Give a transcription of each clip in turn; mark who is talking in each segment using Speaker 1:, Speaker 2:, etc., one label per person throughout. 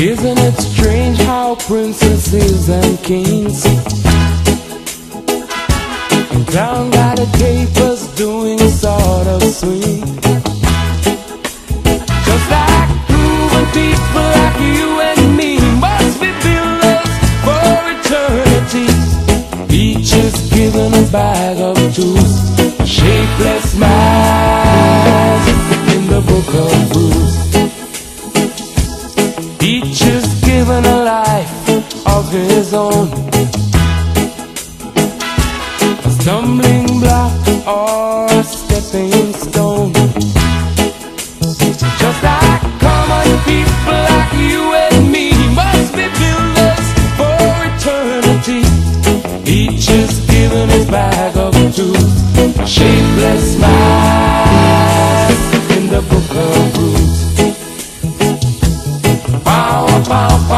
Speaker 1: Isn't it strange how princesses and kings and clown got a capers doing sort of swing? Just like grooving people like you and me must be for eternity. Each is given a bag of tools, Each is given a life of his own. A stumbling block or a stepping stone. Just like common people like you and me must be builders for eternity. Each is given his bag of tools, a shapeless mask in the book of Ruth. Pow, pow,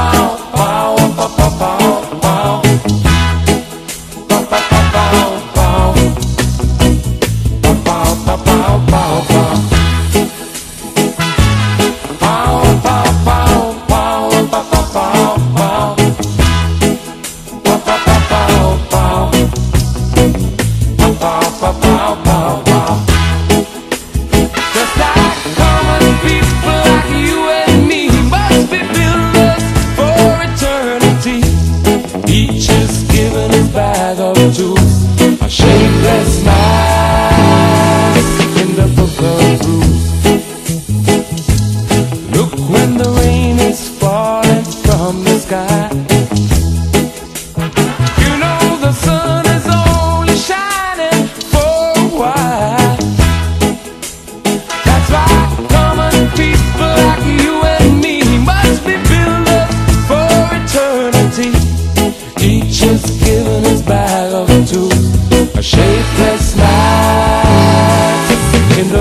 Speaker 1: bag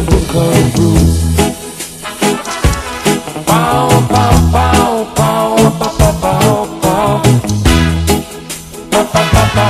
Speaker 1: pau, pau, Pow, pow, pow, pow, pau, pau, pau, pow, pau, pau, pau, pau, pau, pau, pau, pau, pau, pau, pau, pau, pau, pau, pau,